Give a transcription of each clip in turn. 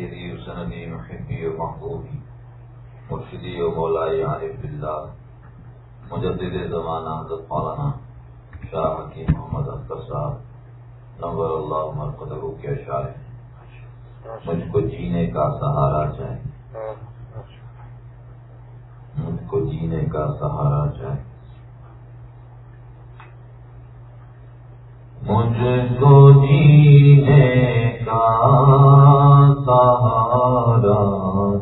سیدی و سندی محبی و محبوبی، مرشدی و مولائی عارف اللہ مجدد زمانہ حضرت مولانا شاہ حکیم محمد اختر صاحب، نور اللہ مرقدر کے اشعار ہیں۔ مجھ کو جینے کا سہارا چاہے مجھ کو جینے کا سہارا چاہے مجھ کو جینے کا سہارا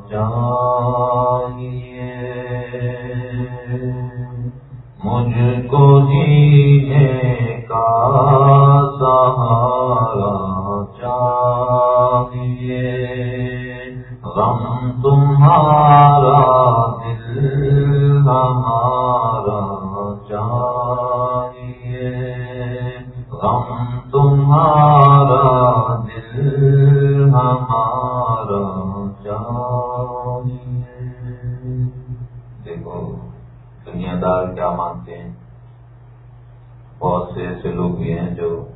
چاہیے مجھ کو جینے مانتے ہیں۔ بہت سے ایسے لوگ بھی ہیں جو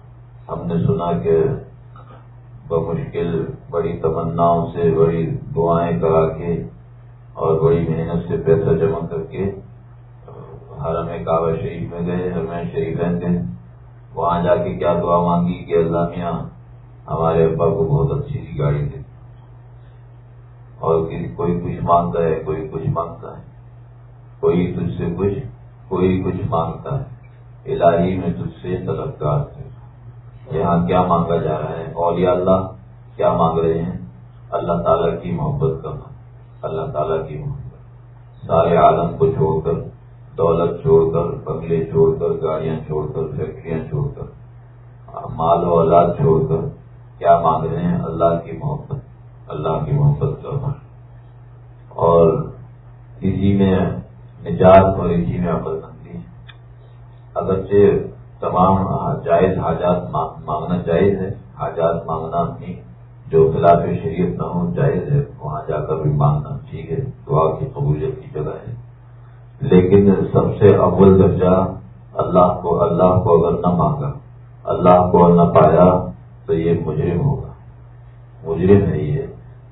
ہم نے سنا کہ بمشکل بڑی تمناؤں سے بڑی دعائیں کرا کے اور بڑی محنت سے پیسہ جمع کر کے حرم کعبہ شریف میں گئے حرمین شریف گئے وہاں جا کے کیا دعا مانگی کہ اللہ میاں ہمارے ابا کو بہت اچھی سی گاڑی دے۔ اور کوئی کچھ مانگتا ہے، کوئی کچھ مانگتا ہے۔ کوئی تجھ سے کچھ کوئی کچھ مانگتا ہے۔ الہی میں تجھ سے طلبگار سے یہاں کیا مانگا جا رہا ہے؟ اولیاء اللہ کیا مانگ رہے ہیں؟ اللہ تعالیٰ کی محبت کرنا۔ اللہ تعالیٰ کی محبت۔ سارے عالم کو چھوڑ کر، دولت چھوڑ کر، بنگلے چھوڑ کر، گاڑیاں چھوڑ کر، فیکٹریاں چھوڑ کر، مال و اولاد چھوڑ کر، کیا مانگ رہے ہیں؟ اللہ کی محبت۔ اللہ کی محبت کرنا۔ اور اسی میں نجات اور اسی میں عمل بنتی ہے اگرچہ تمام جائز حاجات مانگنا جائز ہے، حاجات مانگنا اپنی جو خلاف شریعت نہ ہو، جائز ہے، وہاں جا کر بھی مانگنا ٹھیک ہے، دعا کی قبولیت کی جگہ ہے۔ لیکن سب سے اول درجہ اللہ کو اللہ کو اگر نہ مانگا، اللہ کو نہ پایا، تو یہ مجرم ہوگا۔ مجرم ہے یہ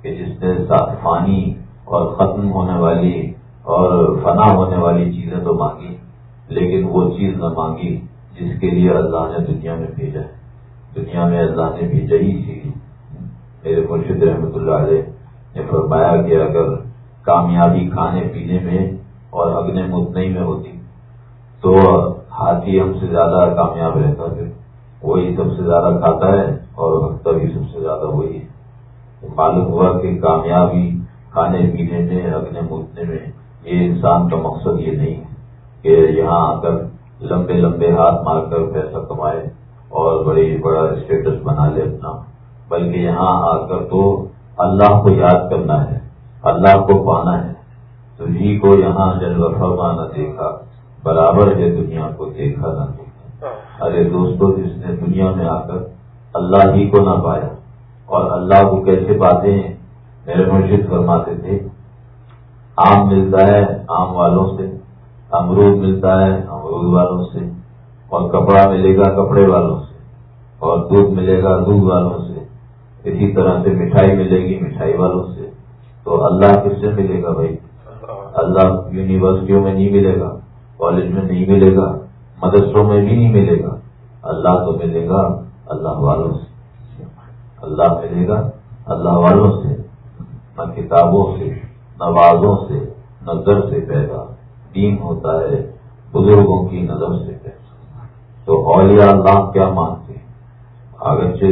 کہ جس نے فانی اور ختم ہونے والی اور فنا ہونے والی چیزیں تو مانگی، لیکن وہ چیز نہ مانگی جس کے لیے اللہ نے دنیا میں بھیجا ہے۔ دنیا میں اللہ نے بھیجا ہی سی میرے مرشد رحمۃ اللہ علیہ نے فرمایا کہ اگر کامیابی کھانے پینے میں اور اگنے مدنئی میں ہوتی، تو ہاتھی ہم سے زیادہ کامیاب رہتا پھر وہی سب سے زیادہ کھاتا ہے اور بھگتا بھی سب سے زیادہ وہی ہے۔ معلوم ہوا کہ کامیابی کھانے پینے میں اگنے مدنے میں یہ انسان کا مقصد یہ نہیں ہے کہ یہاں آ کر لمبے لمبے ہاتھ مار کر پیسہ کمائے اور بڑی بڑا اسٹیٹس بنا لے اپنا، بلکہ یہاں آ کر تو اللہ کو یاد کرنا ہے، اللہ کو پانا ہے۔ تجھی کو یہاں جنگ فرما نہ دیکھا، برابر ہے دنیا کو دیکھا نہ دیکھا۔ ارے دوستوں جس نے دنیا میں آ کر اللہ ہی کو نہ پایا۔ اور اللہ کو کیسے پاتے ہیں؟ میرے مرشد فرماتے تھے آم ملتا ہے آم والوں سے امرود ملتا ہے امرود والوں سے، اور کپڑا ملے گا کپڑے والوں سے، اور دودھ ملے گا دودھ والوں سے، اسی طرح سے مٹھائی ملے گی مٹھائی والوں سے، تو اللہ کس سے ملے گا بھائی؟ اللہ یونیورسٹیوں میں نہیں ملے گا، کالج میں نہیں ملے گا، مدرسوں میں بھی نہیں ملے گا۔ اللہ تو ملے گا اللہ والوں سے۔ اللہ ملے گا اللہ والوں سے، نہ کتابوں سے نہ وازوں سے نہ در سے پیدا، دین ہوتا ہے، بزرگوں کی نظر سے پیدا۔ تو اولیاء اللہ کیا مانتے ہیں؟ اگرچہ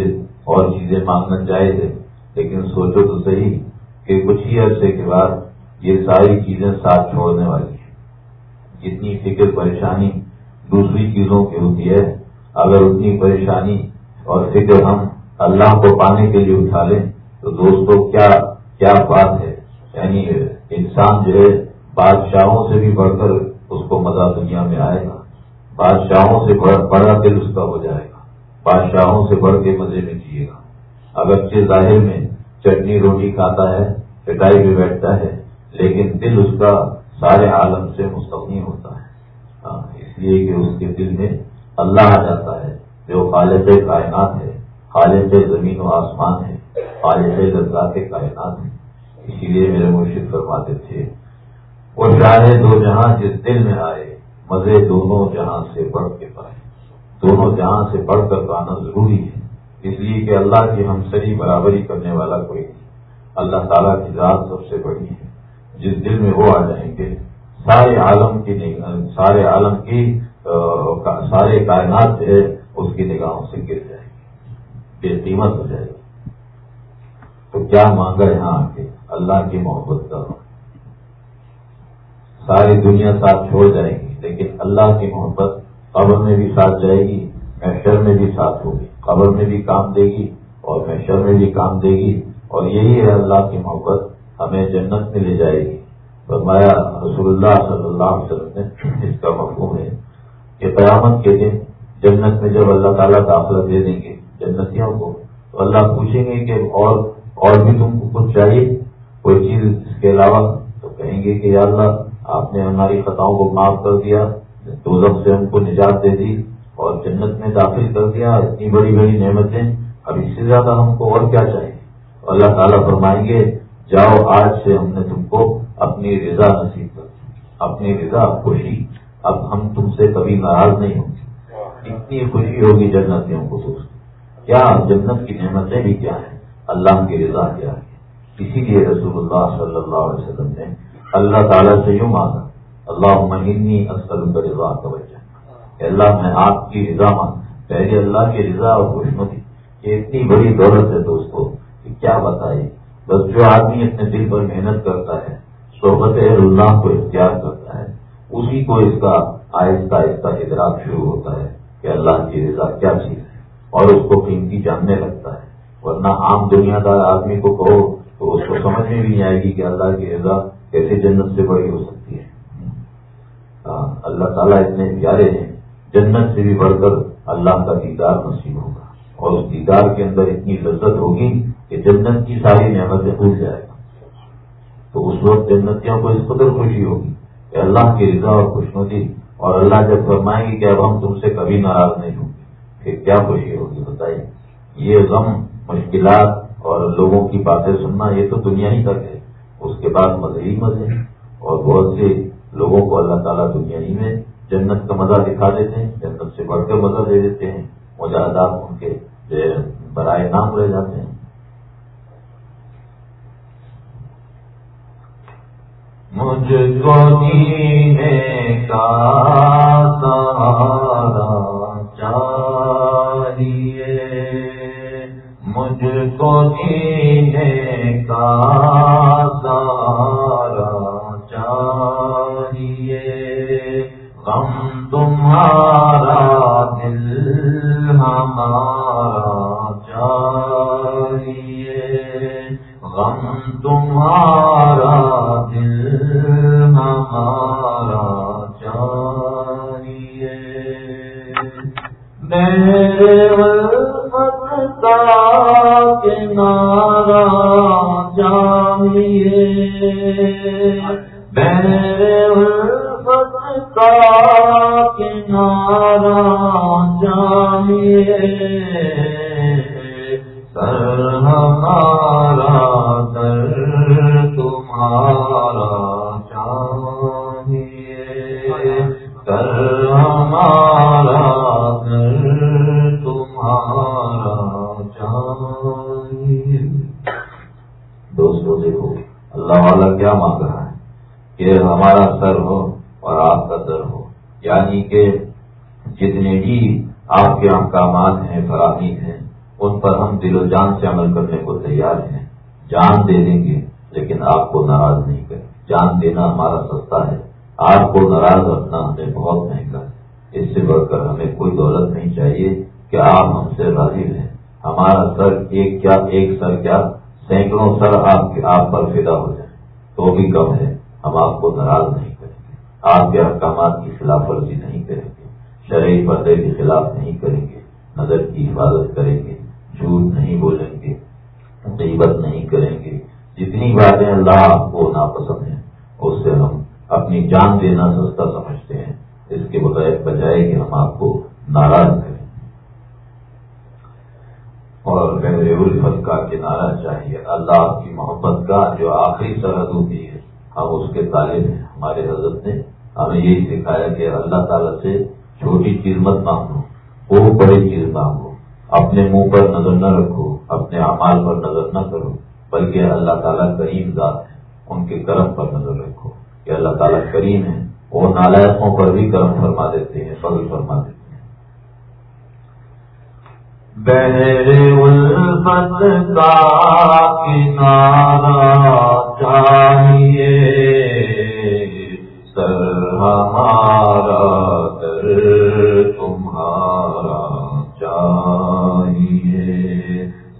اور چیزیں مانگنا چاہے تھے لیکن سوچو تو صحیح کہ کچھ ہی عرصے کے بعد یہ ساری چیزیں ساتھ چھوڑنے والی ہیں۔ جتنی فکر پریشانی دوسری چیزوں کی ہوتی ہے، اگر اتنی پریشانی اور فکر ہم اللہ کو پانے کے لیے اٹھا لیں، تو دوستوں کیا کیا بات ہے؟ یعنی انسان جو ہے، بادشاہوں سے بھی بڑھ کر اس کو مزہ دنیا میں آئے گا۔ بادشاہوں سے بڑا دل اس کا ہو جائے گا۔ بادشاہوں سے بڑھ کے مزے میں جیے گا۔ اگرچہ ظاہر میں چٹنی روٹی کھاتا ہے پٹائی بھی بیٹھتا ہے، لیکن دل اس کا سارے عالم سے مستقنی ہوتا ہے۔ ہاں، اس لیے کہ اس کے دل میں اللہ آ جاتا ہے، جو خالد کائنات ہے خالد زمین و آسمان ہے آج ہے لذات کائنات ہیں اسی لیے میرے مرشد فرماتے تھے، وہ چاہے دو جہاں جس دل میں آئے، مزے دونوں جہاں سے بڑھ کے پائے۔ دونوں جہاں سے بڑھ کر پانا ضروری ہے۔ اس لیے کہ اللہ کی ہم سری برابری کرنے والا کوئی نہیں۔ اللہ تعالیٰ کی ذات سب سے بڑی ہے۔ جس دل میں وہ آ جائیں گے، سارے عالم کی سارے عالم کی سارے کائنات جو ہے، اس کی نگاہوں سے گر جائے گی بے قیمت ہو جائے گی تو کیا مانگا یہاں آ کے؟ اللہ کی محبت کا۔ ساری دنیا ساتھ چھوڑ جائے گی، لیکن اللہ کی محبت قبر میں بھی ساتھ جائے گی، محشر میں بھی ساتھ ہوگی۔ قبر میں بھی کام دے گی اور محشر میں بھی کام دے گی۔ اور یہی ہے اللہ کی محبت، ہمیں جنت میں لے جائے گی۔ فرمایا رسول اللہ صلی اللہ علیہ وسلم نے، اس کا مفہوم ہے کہ قیامت کے دن جنت میں جب اللہ تعالیٰ داخلہ دے دیں گے جنتیوں کو، تو اللہ پوچھیں گے کہ اور اور بھی تم کو کچھ چاہیے؟ کوئی چیز اس کے علاوہ تو کہیں گے کہ یا اللہ، آپ نے ہماری خطاؤں کو معاف کر دیا دو سے ہم کو نجات دے دی اور جنت میں داخل کر دیا، اتنی بڑی بڑی نعمتیں۔ اب اس سے زیادہ ہم کو اور کیا چاہیے؟ اللہ تعالیٰ فرمائیں گے، جاؤ آج سے ہم نے تم کو اپنی رضا نصیب کر دی۔ اپنی رضا خوشی۔ اب ہم تم سے کبھی ناراض نہیں ہوں گے۔ اتنی خوشی ہوگی جنتیوں کو دوست۔ کیا جنت کی نعمتیں بھی کیا ہیں؟ اللہ کی رضا کیا ہے؟ اسی لیے رسول اللہ صلی اللہ علیہ وسلم نے اللہ تعالیٰ سے یوں مانگا اللہ مہینی اسلم کا رضا کا اللہ، میں آپ کی رضا مانگ پہلے اللہ کی رضا اور خوشمتی یہ اتنی بڑی دولت ہے دوستوں کہ کیا بتائے بس جو آدمی اپنے دل پر محنت کرتا ہے، صحبت اللہ کو اختیار کرتا ہے، اسی کو اس کا آہستہ آہستہ ادراک شروع ہوتا ہے کہ اللہ کی رضا کیا چیز ہے۔ اور اس کو قیمتی جاننے لگتا ہے۔ ورنہ عام دنیا دار آدمی کو کہو تو اس کو سمجھ میں بھی نہیں آئے گی کہ اللہ کی رضا کیسے جنت سے بڑی ہو سکتی ہے۔ ہاں، اللہ تعالیٰ اتنے پیارے ہیں، جنت سے بھی بڑھ کر اللہ کا دیدار نصیب ہوگا۔ اور اس دیدار کے اندر اتنی لذت ہوگی کہ جنت کی ساری نعمتیں بھول جائے گا۔ تو اس وقت جنتیوں کو اس قدر خوشی ہوگی کہ اللہ کی رضا اور خوشمتی اور اللہ جب فرمائیں گے کہ اب ہم تم سے کبھی ناراض نہیں ہوں گے، پھر کیا خوشی ہوگی بتائیے؟ یہ غم، مشکلات اور لوگوں کی باتیں سننا، یہ تو دنیا ہی تک ہے۔ اس کے بعد مزے ہی مزے اور بہت سے لوگوں کو اللہ تعالیٰ دنیا ہی میں جنت کا مزہ دکھا دیتے ہیں، جنت سے بڑھ کر مزہ دے دیتے ہیں۔ مجاہدات ان کے برائے نام رہ جاتے ہیں۔ مجھ کو کا سہارا مجھ کو کا سارا چاہیے۔ غم تمہارا دل ہمارا چاہیے۔ غم تمہارا ہمارا سر ہو اور آپ کا در ہو۔ یعنی کہ جتنے بھی آپ کے احکامات ہیں فراہمی ہیں، ان پر ہم دل و جان سے عمل کرنے کو تیار ہیں۔ جان دے دیں گے، لیکن آپ کو ناراض نہیں کریں۔ جان دینا ہمارا سستا ہے۔ آپ کو ناراض رکھنا ہمیں بہت مہنگا ہے۔ اس سے بڑھ کر ہمیں کوئی دولت نہیں چاہیے کہ آپ ہم سے راضی رہیں۔ ہمارا سر ایک کیا، ایک سر کیا، سینکڑوں سر آپ کے، آپ پر فدا ہو جائیں۔ تو بھی کم ہے۔ ہم آپ کو ناراض نہیں کریں گے۔ آپ کے احکامات کی خلاف ورزی نہیں کریں گے۔ شرعی پردے کے خلاف نہیں کریں گے۔ نظر کی حفاظت کریں گے۔ جھوٹ نہیں بولیں گے۔ غیبت نہیں کریں گے۔ جتنی باتیں اللہ آپ کو ناپسند ہیں، اس سے ہم اپنی جان دینا سستا سمجھتے ہیں۔ اس کے بغیر بجائے کہ ہم آپ کو ناراض کریں۔ اور میرے الفت کا کنارہ چاہیے، اللہ کی محبت کا جو آخری سرحد ہوتی ہے ہم اس کے طالب ہیں ہمارے حضرت نے ہمیں یہی سکھایا کہ اللہ تعالیٰ سے چھوٹی چیز مت مانگو، وہ بڑی چیز مانگو۔ اپنے منہ پر نظر نہ رکھو، اپنے اعمال پر نظر نہ کرو، بلکہ اللہ تعالیٰ کریم ذات ہے، ان کے کرم پر نظر رکھو۔ کہ اللہ تعالیٰ کریم ہے وہ نالائقوں پر بھی کرم فرما دیتے ہیں، فضل فرما دیتے ہیں۔ بہر الفت کا کنارا چاہیے۔ سر ہمارا در تمہارا چاہیے۔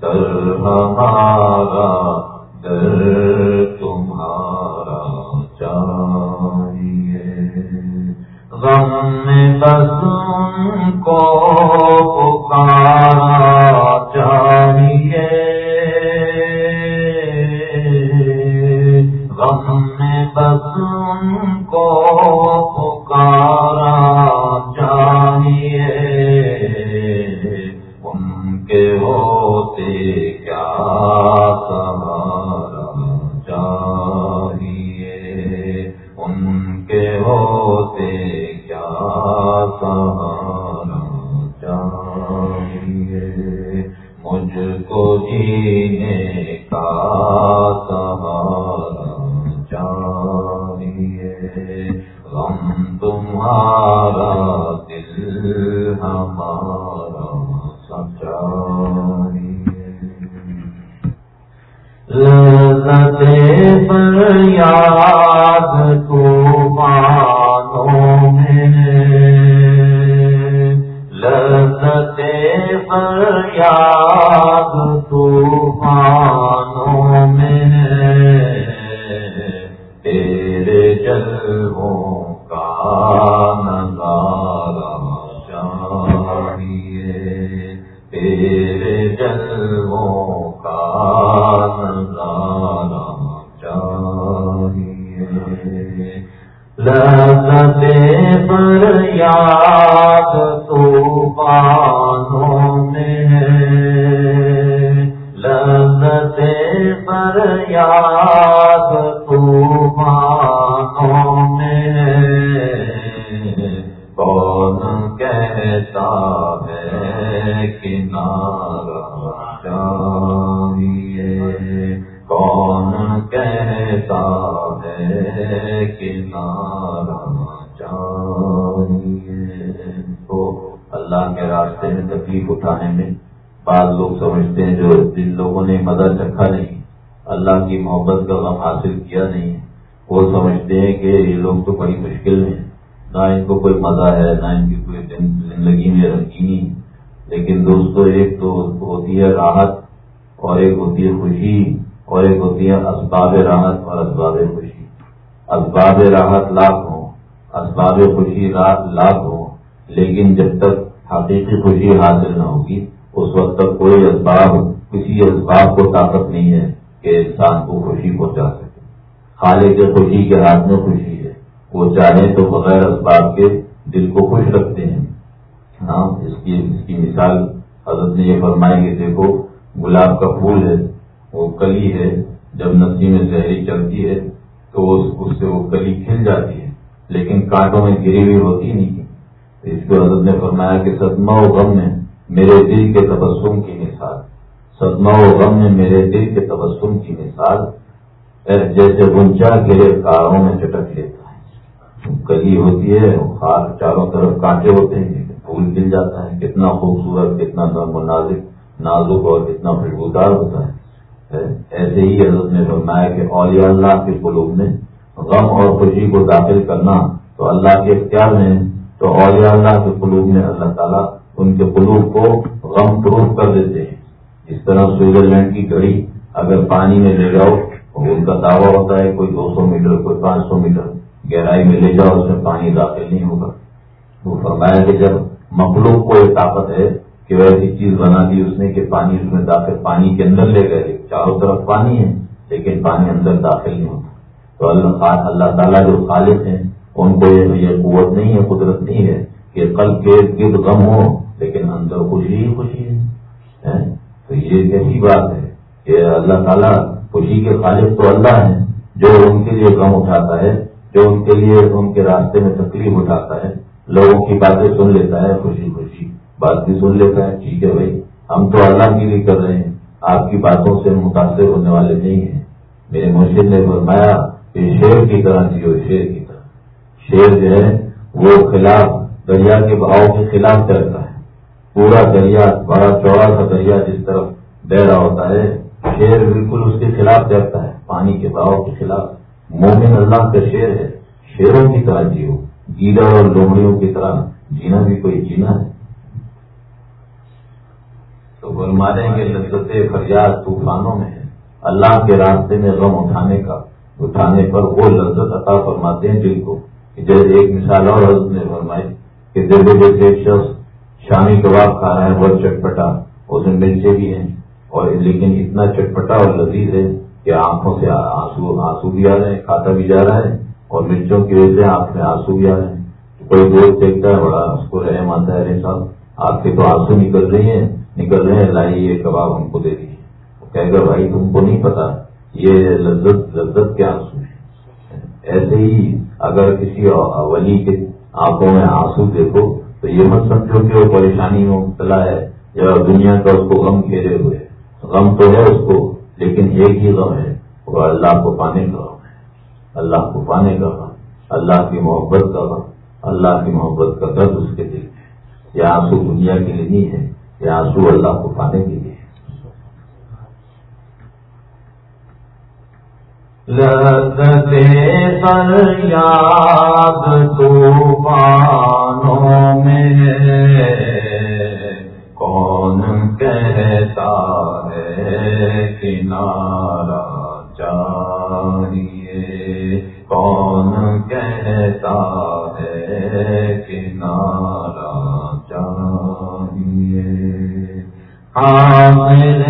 سر ہمارا در تمہارا چاہیے۔ غم میں بس کو آیا۔ اسباب راحت لاکھ ہوں، اسباب خوشی لاکھ ہوں، لیکن جب تک حقیقی خوشی حاصل نہ ہوگی، اس وقت تک کوئی اسباب، کسی اسباب کو طاقت نہیں ہے کہ انسان کو خوشی پہنچا سکے۔ خالق کے خوشی کے ہاتھ میں خوشی ہے، وہ چاہیں تو بغیر اسباب کے دل کو خوش رکھتے ہیں۔ ہاں اس کی اس کی مثال حضرت نے یہ فرمائی کہ دیکھو، گلاب کا پھول ہے، وہ کلی ہے، جب نسی میں زہری چلتی ہے تو اس سے وہ کلی کھل جاتی ہے لیکن کانٹوں میں گری ہوئی ہوتی نہیں اس کو حضرت نے فرمایا کہ صدمہ و غم میں میرے دل کے تبسم کی مثال۔ صدمہ و غم میں میرے دل کے تبسم کی مثال۔ جیسے گنچا گرے کاروں میں چٹک لیتا ہے۔ کلی ہوتی ہے خار چاروں طرف کانٹے ہوتے ہیں پھول مل جاتا ہے۔ کتنا خوبصورت، کتنا نرم و نازک نازک اور کتنا خوشبودار ہوتا ہے۔ ایسے ہی حضرت نے فرمایا کہ اولیاء اللہ کے قلوب میں غم اور خوشی کو داخل کرنا تو اللہ کے اختیار میں تو اولیاء اللہ کے قلوب میں اللہ تعالیٰ ان کے قلوب کو غم پروف کر دیتے ہیں۔ اس طرح سوئٹزرلینڈ کی گھڑی اگر پانی میں لے جاؤ تو ان کا دعویٰ ہوتا ہے کوئی دو سو میٹر، کوئی پانچ سو میٹر گہرائی میں لے جاؤ، اس میں پانی داخل نہیں ہوگا۔ وہ فرمایا کہ جب مخلوق کو یہ طاقت ہے کہ وہ ایسی چیز بنا دی اس نے کہ پانی اس میں داخل پانی کے اندر لے گئے، چاروں طرف پانی ہے، لیکن پانی اندر داخل نہیں ہوتا۔ تو اللہ اللہ تعالیٰ جو خالق ہیں، ان کو یہ قوت نہیں ہے، قدرت نہیں ہے کہ کل کے گرد غم ہو، لیکن اندر خوشی ہی خوشی ہے تو یہ کیسی بات ہے کہ اللہ تعالیٰ خوشی کے خالق تو اللہ ہیں، جو ان کے لیے غم اٹھاتا ہے، جو ان کے لیے ان کے راستے میں تکلیف اٹھاتا ہے، لوگوں کی باتیں سن لیتا ہے، خوشی خوشی۔ بات بھی سن لیتا ہے ٹھیک ہے بھائی۔ ہم تو اللہ کے لیے کر رہے ہیں۔ آپ کی باتوں سے متاثر ہونے والے نہیں ہیں۔ میرے مرشد نے فرمایا کہ شیر کی طرح جیو، شیر کی طرح۔ شیر جو ہے، وہ خلاف دریا کے بہاؤ کے خلاف چلتا ہے۔ پورا دریا، بڑا چوڑا سا دریا جس طرف بہ رہا ہوتا ہے، شیر بالکل اس کے خلاف چلتا ہے، پانی کے بہاؤ کے خلاف۔ مومن اللہ کا شیر ہے۔ شیروں کی طرح جیو۔ گیلا اور لومڑیوں کی طرح جینا بھی کوئی جینا ہے۔ تو فرمانے کے لذت فریاد طوفانوں میں اللہ کے راستے میں غم اٹھانے کا، اٹھانے پر وہ لذت عطا فرماتے ہیں دل کو۔ جیسے ایک مثال اور حضرت نے فرمائی کہ دل جیسے ایک شخص شامی کباب کھا رہا ہے بہت چٹپٹا، اس میں مرچے بھی ہیں۔ اور لیکن اتنا چٹپٹا اور لذیذ ہے کہ آنکھوں سے آنسو آنسو بھی آ رہے ہیں، کھاتا بھی جا رہا ہے اور مرچوں کی وجہ سے آنکھ میں آنسو بھی آ رہے ہیں۔ کوئی دوست دیکھتا ہے، بڑا اس کو رحم آتا ہے، ارے صاحب، آپ کے تو آنسو نکل رہی ہیں۔ نکل رہے ہیں لائی یہ کباب ہم کو دے دیجیے کہے گا، بھائی تم کو نہیں پتا، یہ لذت لذت کیا آنسو ہے ایسے ہی اگر کسی ولی کے آنکھوں میں آنسو دیکھو، تو یہ مت سمجھو کہ وہ پریشانی میں مبتلا ہے، یا دنیا کا اس کو غم گھیرے ہوئے غم تو ہے اس کو، لیکن ایک ہی غم ہے، وہ اللہ کو پانے کا غم ہے۔ اللہ کو پانے کا غم، اللہ کی محبت کا غم، اللہ کی محبت کا درد اس کے دل میں یہ آنسو دنیا کے لیے نہیں ہے یہ آنسو اللہ کو پانے کے لیے۔ پر یاد طوفانوں میں کون کہتا ہے کنارا چاہیے کون حاصل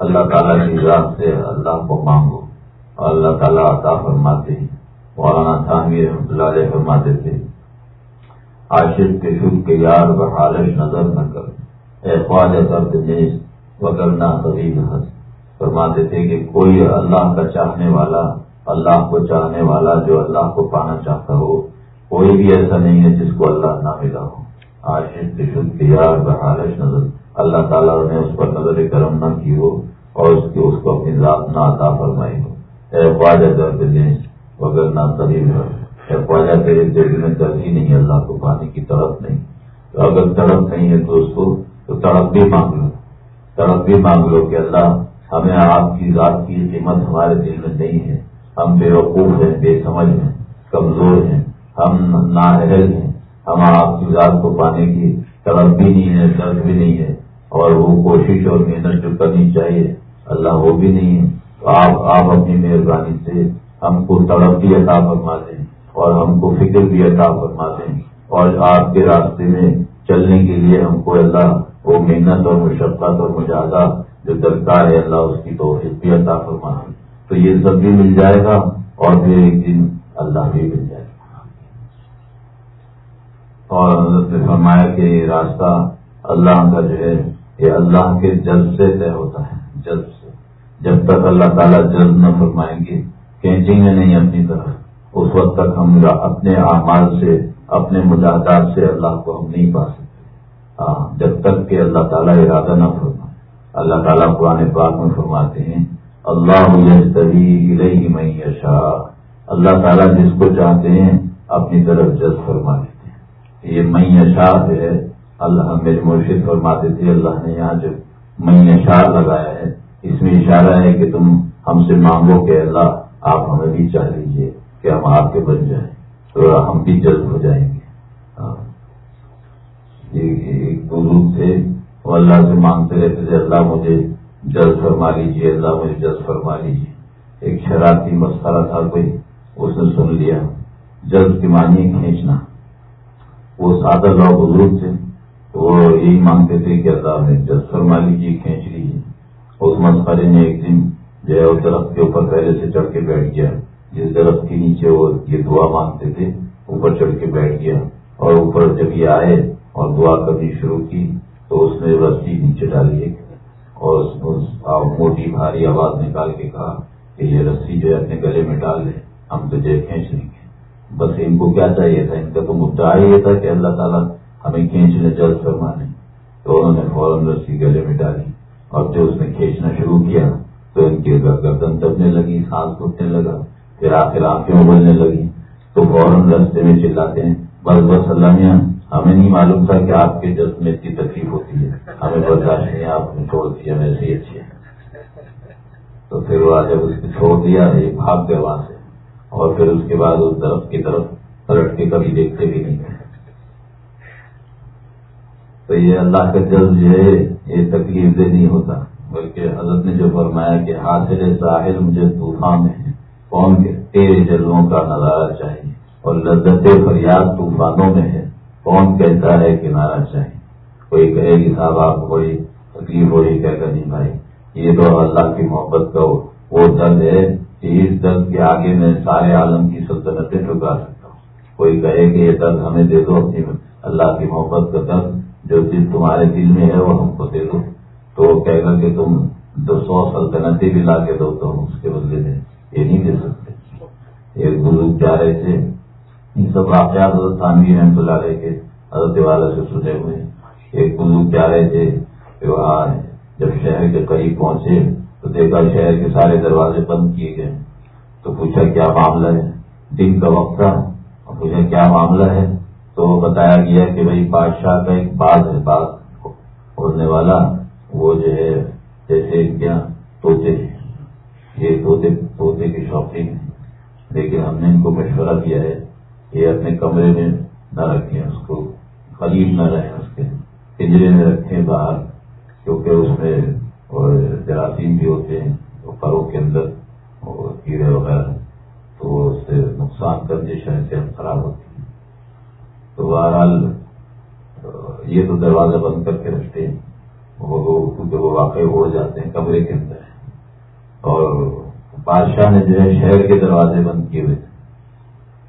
اللہ تعالیٰ کی ذات سے اللہ کو مانگو اور اللہ تعالیٰ عطا فرماتے ہیں۔ مولانا تھانوی رحمۃ اللہ علیہ فرماتے تھے، عاشق کے شب کے یار بحالش نظر نہ کر اے خواج درد نیز وگرنا طویل حس فرماتے تھے کہ کوئی اللہ کا چاہنے والا، اللہ کو چاہنے والا جو اللہ کو پانا چاہتا ہو، کوئی بھی ایسا نہیں ہے جس کو اللہ نہ ملا ہو۔ عاشق کے شب کے یار بحالش نظر اللہ تعالیٰ نے اس پر نظر کرم نہ کی ہو اور اس کی اس کو اپنی ذات نہ عطا فرمائی ہو۔ اے خواجہ درد دیں وغیر نہ قریب ہے۔ اے خواجہ، تیرے دل میں درد ہی نہیں اللہ کو پانے کی طرف نہیں۔ تو اگر تڑپ نہیں ہے تو اس کو تو تڑپ بھی مانگ لو۔ تڑپ بھی مانگ لو کہ اللہ، ہمیں آپ کی ذات کی قیمت ہمارے دل میں نہیں ہے۔ ہم بے وقوف ہیں، بے سمجھ ہیں، کمزور ہیں۔ ہم نااہل ہیں۔ ہم آپ کی ذات کو پانے کی طرف بھی نہیں ہے، درد بھی نہیں ہے۔ اور وہ کوشش اور محنت جو کرنی چاہیے، اللہ وہ بھی نہیں ہے۔ تو آپ آپ اپنی مہربانی سے ہم کو تڑپ بھی عطا فرما دیں اور ہم کو فکر بھی عطا فرما دیں۔ اور آپ کے راستے میں چلنے کے لیے ہم کو اللہ وہ محنت اور مشقت اور مجاہدہ جو درکار ہے، اللہ اس کی تو بھی عطا فرما دیں تو یہ سب بھی مل جائے گا اور پھر ایک دن اللہ بھی مل جائے گا۔ اور حضرت نے فرمایا کہ یہ راستہ اللہ کا جو ہے یہ اللہ کے جلد سے طے ہوتا ہے، جلد سے۔ جب تک اللہ تعالیٰ جلد نہ فرمائیں گے کینچیں گے نہیں اپنی طرف اس وقت تک ہم اپنے اعمال سے، اپنے مجاہدات سے اللہ کو ہم نہیں پا سکتے۔ ہاں جب تک کہ اللہ تعالیٰ ارادہ نہ فرمائے۔ اللہ تعالیٰ قرآن پاک میں فرماتے ہیں، اللہ ہی میں شاہ اللہ تعالیٰ جس کو چاہتے ہیں، اپنی طرف جذب فرما دیتے ہیں۔ یہ میں جو ہے اللہ میرے مرشد فرماتے تھے، اللہ نے یہاں جو میں اشار لگایا ہے، اس میں اشارہ ہے کہ تم ہم سے مانگو کہ اللہ آپ ہمیں بھی چاہ لیجیے کہ ہم آپ کے بن جائیں تو ہم بھی جذب ہو جائیں گے۔ ہاں۔ ایک بزرگ تھے، وہ اللہ سے مانگتے رہتے تھے، اللہ مجھے جلد فرما لیجیے اللہ مجھے جلد فرما لیجیے ایک شرارتی مسئلہ تھا، کوئی اس نے سن لیا۔ جلد کی مانی کھینچنا۔ وہ سادہ لوگ بزرگ تھے۔ وہ یہی مانگتے تھے کہ اللہ میں جلد فرما لیجیے کھینچ لیجیے اس مسئلے نے ایک دن جو ہے درخت کے اوپر پہلے سے چڑھ کے بیٹھ گیا۔ جس درخت کے نیچے وہ یہ دعا مانگتے تھے، اوپر چڑھ کے بیٹھ گیا۔ اور اوپر جب یہ آئے اور دعا کرنی شروع کی، تو اس نے رسی نیچے ڈالی ایک، اور موٹی بھاری آواز نکال کے کہا کہ یہ رسی جو ہے اپنے گلے میں ڈال لیں ہم تجھے کھینچ لیں گے۔ بس ان کو کیا چاہیے تھا؟ ان کا تو مدعا یہ تھا کہ اللہ تعالیٰ ہمیں کھینچنے جلد فرمانے تو انہوں نے فوراً رسی گلے میں ڈالی اور جب اس نے کھینچنا شروع کیا تو ان کی گردن دبنے لگی، سانس گھٹنے لگا، پھر آخر آنکھیں ابلنے لگی تو فوراً رستے میں چلاتے ہیں۔ بس بس اللہ ہمیں نہیں معلوم تھا کہ آپ کے جسم میں اتنی تکلیف ہوتی ہے۔ ہمیں برداشت نہیں، آپ نے چھوڑ دیا ویسے ہی اچھی ہے تو پھر وہ جب اس نے چھوڑ دیا یہ بھاگ گئے وہاں سے۔ اور پھر اس کے بعد اس طرف کی طرف پلٹ کے کبھی دیکھتے بھی نہیں تو یہ اللہ کا جلد جو ہے، یہ تکلیف دہ نہیں ہوتا۔ بلکہ حضرت نے جو فرمایا کہ حاصل ساحل مجھے طوفان میں ہے کون کے؟ تیرے جلدوں کا نظارہ چاہیے۔ اور لذت فریاد طوفانوں میں ہے۔ کون کہتا ہے کہ نارا چاہیے؟ کوئی کہے کہ صاحب آپ کو بڑی تکلیف ہو رہی کہہ کر نہیں بھائی، یہ تو اللہ کی محبت کا وہ درد ہے کہ اس درد کے آگے میں سارے عالم کی سلطنتیں ٹھکا سکتا ہوں۔ کوئی کہے کہ یہ درد ہمیں دے دو اپنی اللہ کی محبت کا درد جو دل تمہارے دل میں ہے وہ ہم کو دے دو۔ تو وہ کہے گا کہ تم دو سو سلطنتیں بھی لا کے دو تو ہم اس کے بدلے میں یہ نہیں دے سکتے۔ ایک بزرگ جا رہے تھے۔ ان سب واقعات حضرت تھانوی رحمت اللہ علیہ کے حضرت والا سے سنے ہوئے۔ ایک بزرگ جا رہے تھے۔ کہ وہاں جب شہر کے قریب پہنچے تو دیکھا شہر کے سارے دروازے بند کیے گئے۔ تو پوچھا کیا معاملہ ہے؟ دن کا وقت تھا۔ اور پوچھا کیا معاملہ ہے؟ تو بتایا گیا کہ بھائی بادشاہ کا ایک باغ ہے باغ اڑنے والا، وہ جو ہے، جیسے کیا طوطے یہ طوطے طوطے کی شاپنگ ہے۔ لیکن ہم نے ان کو مشورہ کیا ہے۔ یہ اپنے کمرے میں نہ رکھیں، اس کو قریب نہ رہیں اس کے پنجرے میں رکھیں باہر، کیونکہ اس میں جراثیم بھی ہوتے ہیں پروں کے اندر اور کیڑے وغیرہ، تو اس سے نقصان کرنے شہر سے خراب ہوتی ہیں۔ تو بہرحال، یہ تو دروازہ بند کر کے رکھتے ہیں۔ وہ کیونکہ وہ واقع ہو جاتے ہیں، کمرے کے اندر اور بادشاہ نے جو ہے شہر کے دروازے بند کیے ہوئے تھے۔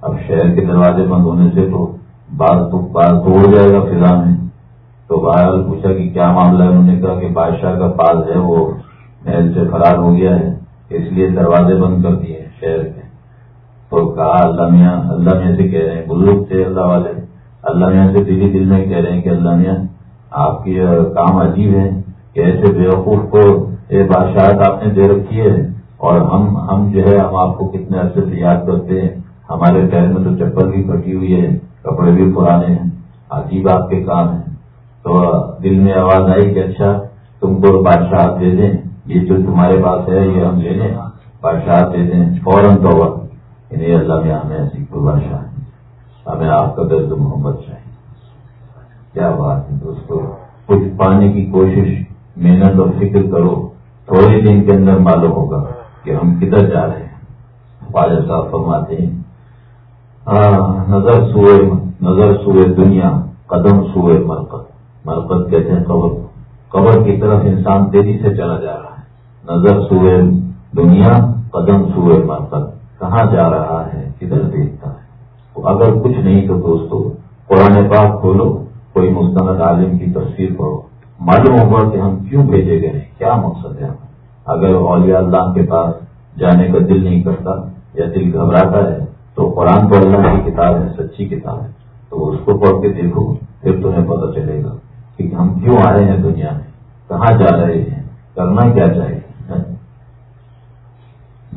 اب شہر کے دروازے بند ہونے سے تو بات تو بات تو ہو جائے گا فضا میں۔ تو بہرحال پوچھا کہ کیا معاملہ ہے؟ انہوں نے کہا کہ بادشاہ کا پاس ہے وہ محل سے فرار ہو گیا ہے، اس لیے دروازے بند کر دیے شہر کے۔ تو کہا، اللہ میاں اللہ میاں سے کہہ رہے ہیں، بزرگ تھے اللہ والے۔ اللہ میاں سے دلی دل میں کہہ رہے ہیں کہ اللہ میاں، آپ کی کام عجیب ہے کہ ایسے بیوقوف کو یہ بادشاہت آپ نے دے رکھی ہے اور ہم ہم جو ہے، ہم آپ کو کتنے عرصے سے یاد کرتے ہیں۔ ہمارے پیر میں تو چپل بھی پھٹی ہوئی ہے، کپڑے بھی پرانے ہیں، عجیب آپ کے کام ہیں۔ تو دل میں آواز آئی کہ اچھا تم کو بادشاہ دے دیں۔ یہ جو تمہارے پاس ہے، یہ ہم لے لیں۔ بادشاہ دے دیں، فوراً تو انہیں اللہ میں ہمیں ایسی کوئی بادشاہ ہمیں آپ کا درد محبت چاہیے کیا بات ہے دوستو؟ کچھ پانے کی کوشش، محنت اور فکر کرو۔ تھوڑے دن کے اندر معلوم ہوگا کہ ہم کدھر جا رہے ہیں۔ والد صاحب فرماتے ہیں نظر سوئے نظر سوئے دنیا، قدم سوئے مرکز مرکز کہتے ہیں قبر قبر کی طرف انسان تیزی سے چلا جا رہا ہے۔ نظر سوئے دنیا، قدم سوئے مرکز کہاں جا رہا ہے؟ کدھر دیکھتا اگر کچھ نہیں تو دوستو، قرآن پاک کھولو، کوئی مستند عالم کی تصویر پڑھو۔ معلوم ہوگا کہ ہم کیوں بھیجے گئے ہیں، کیا مقصد ہے اگر اولیاء اللہ کے پاس جانے کا دل نہیں کرتا یا دل گھبراتا ہے، تو قرآن تو اللہ کی کتاب ہے، سچی کتاب ہے۔ تو اس کو پڑھ کے دیکھو، پھر تمہیں پتہ چلے گا کہ ہم کیوں آئے ہیں دنیا میں، کہاں جا رہے ہیں، کرنا کیا چاہیے۔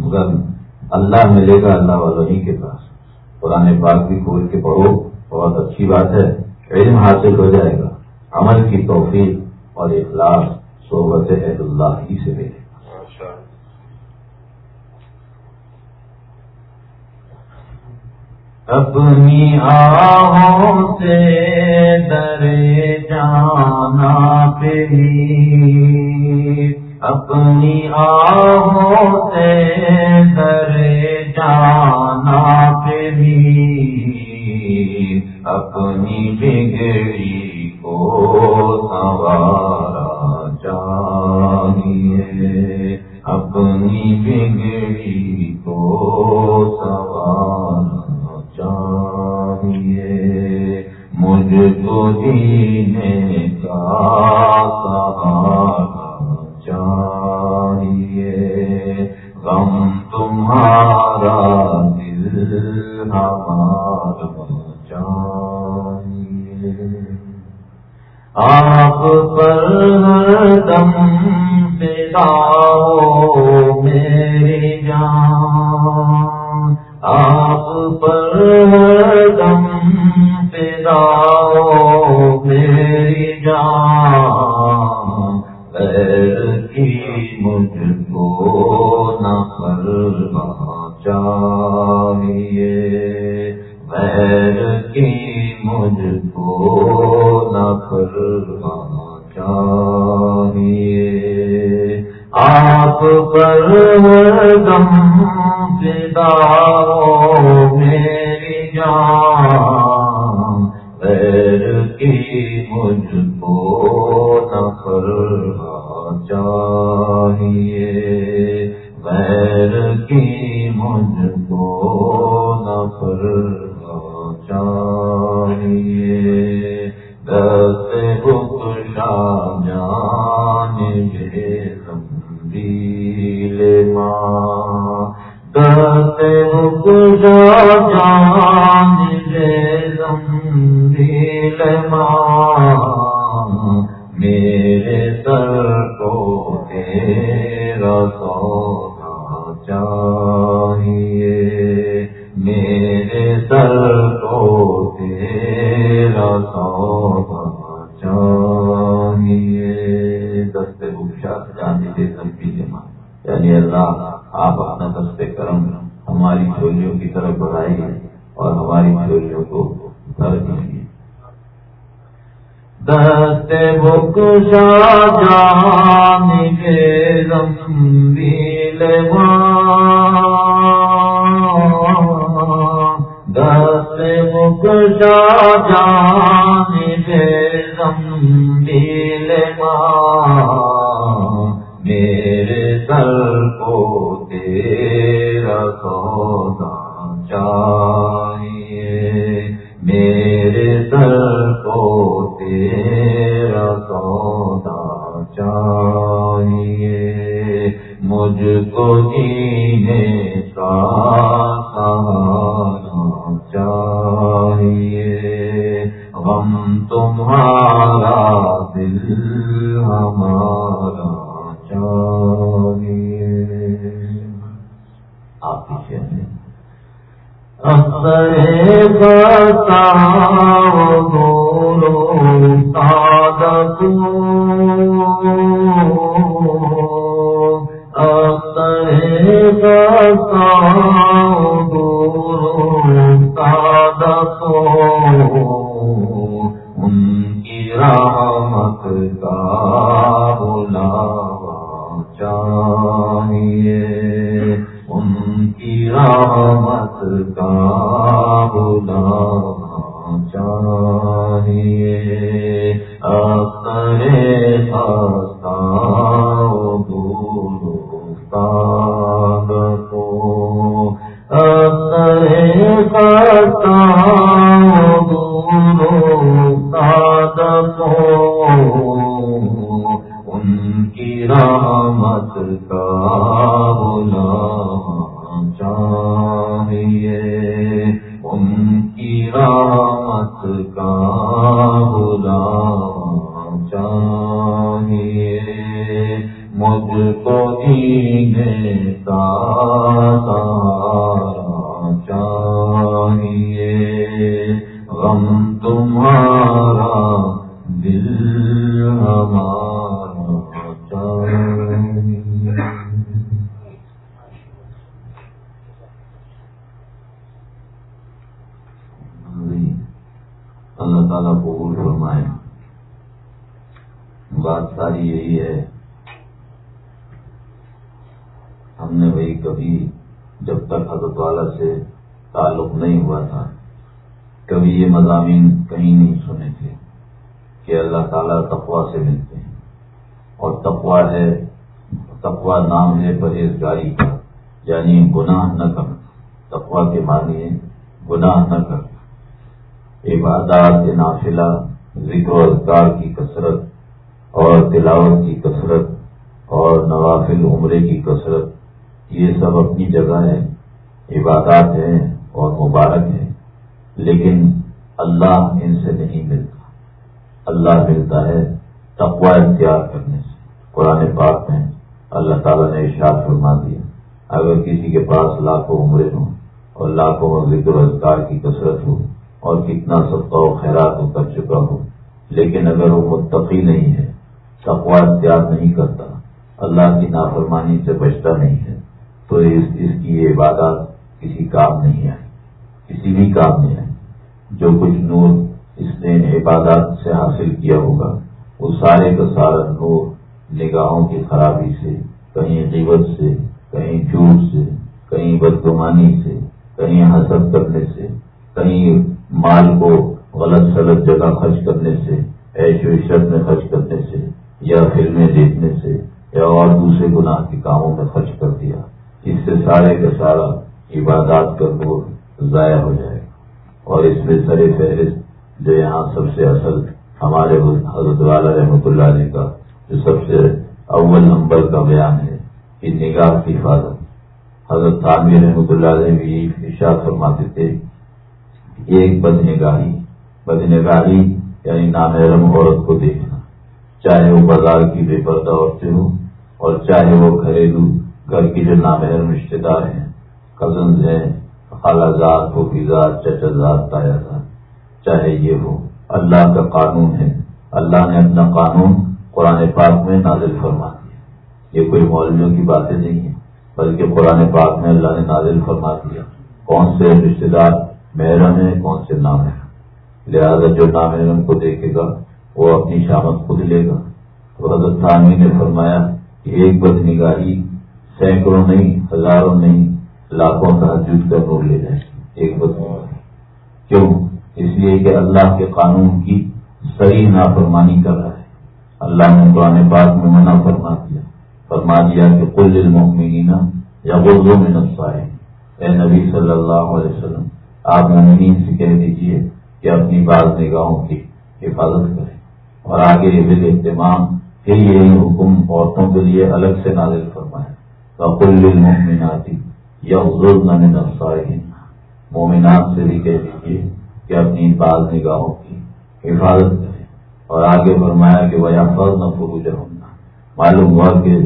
مگر اللہ ملے گا اللہ والوں کے پاس۔ قرآن پاک بھی کھول کے پڑھو بہت اچھی بات ہے علم حاصل ہو جائے گا۔ عمل کی توفیق اور اخلاص صحبت عید اللہ ہی سے ملے اپنی آہوں سے در جانا پہ اپنی آہوں سے در جانا پہ اپنی بگڑی کو سوارا چاہیے اپنی بگڑی کو سوارا چاہیے مجھ کو جینے کا آپ پر دم پلا میری جان آپ پر جانے دے سمپی جمع یعنی اللہ، آپ اپنا دستے کرم ہماری چولیوں کی طرف بڑھائیے اور ہماری چولیوں کو بھر دیجیے دستے بک جان کے زمبیل دستے بک جان کے زمبیل میرے سر کو تیرا سونا چاہیے میرے سر کو تیرا سونا چاہیے مجھ کو جینے ان کی رحمت کا بلاوا چاہیے یعنی گناہ نہ کر تقوا کے معنی ہے گناہ نہ کر۔ عبادات نافلہ، ذکر و اذکار کی کثرت اور تلاوت کی کثرت اور نوافل عمرے کی کثرت، یہ سب اپنی جگہ ہے عبادات ہیں اور مبارک ہیں، لیکن اللہ ان سے نہیں ملتا۔ اللہ ملتا ہے تقوا اختیار کرنے سے۔ قرآن پاک میں اللہ تعالیٰ نے ارشاد فرما دیا۔ اگر کسی کے پاس لاکھوں عمرے ہوں اور لاکھوں ذکر و اذکار کی کثرت ہو اور کتنا صدقہ و خیرات ہو کر چکا ہو، لیکن اگر وہ متقی نہیں ہے تقوا اختیار نہیں کرتا، اللہ کی نافرمانی سے بچتا نہیں ہے، تو اس اس کی یہ عبادات کسی کام نہیں آئی کسی بھی کام نہیں آئی جو کچھ نور اس نے عبادات سے حاصل کیا ہوگا، وہ سارے کا سارا نور نگاہوں کی خرابی سے، کہیں غیبت سے کہیں جھوٹ سے، کہیں بدگمانی سے، کہیں حسد کرنے سے، کہیں مال کو غلط سلط جگہ خرچ کرنے سے ایش و عشرت میں خرچ کرنے سے، یا فلمیں دیکھنے سے، یا اور دوسرے گناہ کے کاموں میں خرچ کر دیا۔ اس سے سارے کا سارا عبادات کا نور ضائع ہو جائے گا۔ اور اس میں سر فہرست جو یہاں سب سے اصل ہمارے حضرت والا رحمۃ اللہ علیہ کا، جو سب سے اول نمبر کا بیان ہے کہ نگاہ کی حفاظت۔ حضرت تعمیر رحمۃ اللہ علیہ بھی ارشاد فرماتے تھے ایک بد نگاہی بد نگاہی یعنی نامحرم عورت کو دیکھنا۔ چاہے وہ بازار کی بے پردہ عورتیں ہوں، اور چاہے وہ گھریلو گھر کی جو نامحرم رشتے دار ہیں کزنز ہیں، خالہ زاد، پھوپھی زاد، چچا زاد، تایا زاد، چاہے یہ ہو، اللہ کا قانون ہے۔ اللہ نے اپنا قانون قرآن پاک میں نازل فرما دیا یہ کوئی مولویوں کی باتیں نہیں ہیں، بلکہ قرآن پاک میں اللہ نے نازل فرما دیا، کون سے رشتے دار محرم ہے کون سے نام ہے لہذا جو نامحرم کو دیکھے گا، وہ اپنی شامت خود لے گا۔ تو حضرت ثانوی نے فرمایا کہ ایک بد نگاہی سینکڑوں نہیں، ہزاروں نہیں، لاکھوں کا حجوج کا نور لے جائے ایک بد نگاہی۔ کیوں؟ اس لیے کہ اللہ کے قانون کی صحیح نافرمانی کر رہا ہے۔ اللہ نے قرآن پاک میں منع فرما دیا۔ فرما دیا کہ کل المؤمنین یا غلو میں نفسائے اے نبی صلی اللہ علیہ وسلم، آپ مومنین سے کہہ دیجیے کہ اپنی بعض نگاہوں کی حفاظت کریں اور آگے بل اہتمام پھر یہی حکم عورتوں کے لیے الگ سے نازل فرمائے کل المؤمناتی یا ظلم من افسائے مومنات سے بھی کہہ دیجیے کہ اپنی بعض نگاہوں کی حفاظت کریں اور آگے فرمایا کہ وہ فرض نہ فروج ہونا معلوم ہوا کہ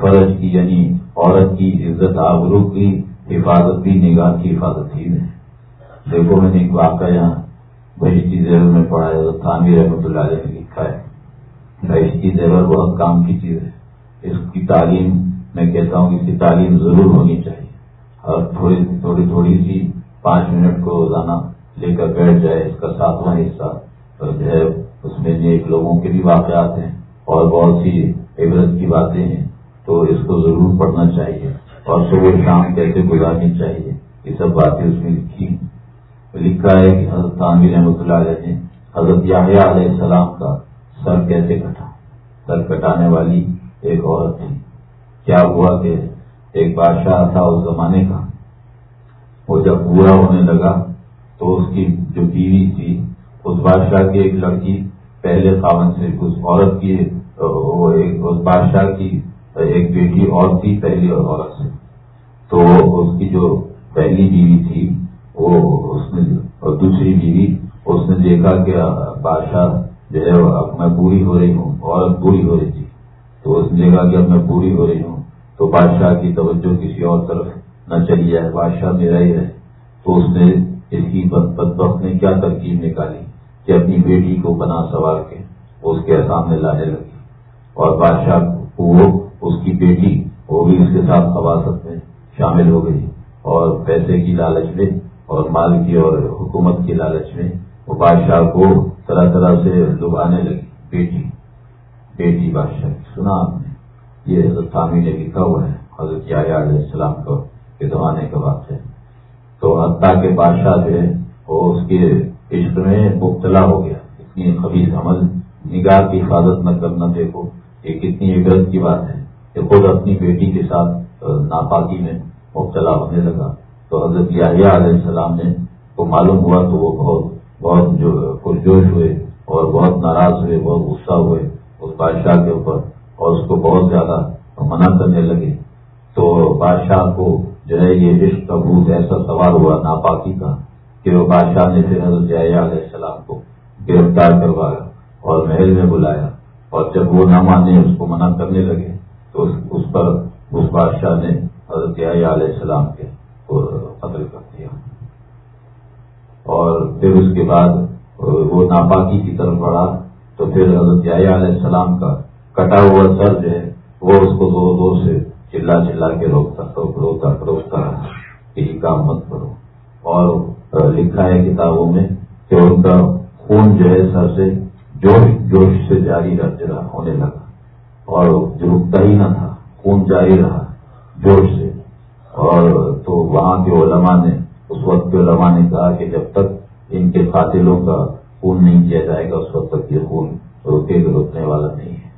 فرض کی یعنی عورت کی عزت آبرو کی حفاظت بھی، نگاہ کی حفاظت ہی میں۔ دیکھو، میں نے ایک واقعہ یہاں بہشتی زیور میں پڑھا ہے تعمیر رحمۃ اللہ علیہ نے لکھا ہے۔ بہشتی زیور بہت کام کی چیز ہے۔ اس کی تعلیم، میں کہتا ہوں کہ اس کی تعلیم ضرور ہونی چاہیے۔ اور تھوڑی تھوڑی تھوڑی سی پانچ منٹ کو روزانہ لے کر بیٹھ جائے، اس کا ساتواں حصہ۔ جو ہے، اس میں نیک لوگوں کے بھی واقعات ہیں اور بہت سی عبرت کی باتیں ہیں۔ تو اس کو ضرور پڑھنا چاہیے اور صبح شام کیسے گزارنی چاہیے؟ یہ سب باتیں اس میں لکھی لکھا ہے کہ حضرت تعمیر رحمۃ اللہ علیہ نے حضرت یاحیہ علیہ السلام کا سر کیسے کٹا؟ سر کٹانے والی ایک عورت تھی۔ کیا ہوا کہ ایک بادشاہ تھا اس زمانے کا؟ وہ جب پورا ہونے لگا تو اس کی جو بیوی تھی، اس بادشاہ کی ایک لڑکی، پہلے خاون سے اس عورت کی اس بادشاہ کی ایک بیٹی اور تھی، پہلی عورت سے تو اس کی جو پہلی بیوی تھی، وہ اس نے اور دوسری بیوی، اس نے دیکھا کہ بادشاہ جو ہے اب میں پوری ہو رہی ہوں، عورت پوری ہو رہی تھی۔ تو اس نے دیکھا کہ اب میں پوری ہو رہی ہوں۔ تو بادشاہ کی توجہ کسی اور طرف نہ چلی جائے، بادشاہ میرا ہی رہے۔ تو اس نے اس کی بدبخت نے کیا ترکیب نکالی کہ اپنی بیٹی کو بنا سوار کے اس کے سامنے لانے لگی۔ اور بادشاہ کو وہ اس کی بیٹی وہ بھی اس کے ساتھ خواصت میں شامل ہو گئی۔ اور پیسے کی لالچ میں اور مال کی اور حکومت کی لالچ میں وہ بادشاہ کو طرح طرح سے لبانے لگی۔ بیٹی بیٹی بادشاہ، سنا آپ نے، یہ حضرت خامی نے لکھا ہوا ہے۔ حضرت علیہ السلام کو کے زمانے کا بات ہے۔ تو حتیٰ کے بادشاہ جو ہے، وہ اس کے عشق میں مبتلا ہو گیا۔ اتنی خبیص عمل، نگاہ کی حفاظت نہ کرنا دیکھو، یہ کتنی عبرت کی بات ہے۔ کہ خود اپنی بیٹی کے ساتھ ناپاکی میں مبتلا ہونے لگا۔ تو حضرت علیہ السلام نے، کو معلوم ہوا تو وہ بہت بہت جو، پرجوش ہوئے اور بہت ناراض ہوئے، بہت غصہ ہوئے اس بادشاہ کے اوپر اور اس کو بہت زیادہ منع کرنے لگے۔ تو بادشاہ کو جو ہے یہ عشق کا بھوت ایسا سوار ہوا ناپاکی کا کہ وہ بادشاہ نے پھر حضرت علیہ السلام کو گرفتار کروایا اور محل میں بلایا اور جب وہ نہ مانے اس کو منع کرنے لگے۔ اس پر اس بادشاہ نے حضرت علیہ السلام کے قتل کر دیا۔ اور پھر اس کے بعد وہ ناپاکی کی طرف بڑھا تو پھر حضرت علیہ السلام کا کٹا ہوا سر جو ہے وہ اس کو زور زور سے چلا چلا کے روکتا روکتا روکتا رہا کہ یہ کام مت کرو۔ اور لکھا ہے کتابوں میں کہ ان کا خون جو ہے سر سے جوش جوش سے جاری رہا ہونے لگا۔ اور جو رکتا ہی نہ تھا، خون جاری رہا جوش سے۔ اور تو وہاں کے علماء نے، اس وقت کے علماء نے کہا کہ جب تک ان کے قاتلوں کا خون نہیں کیا جائے گا، اس وقت تک یہ خون روکے گا، روکنے والا نہیں ہے۔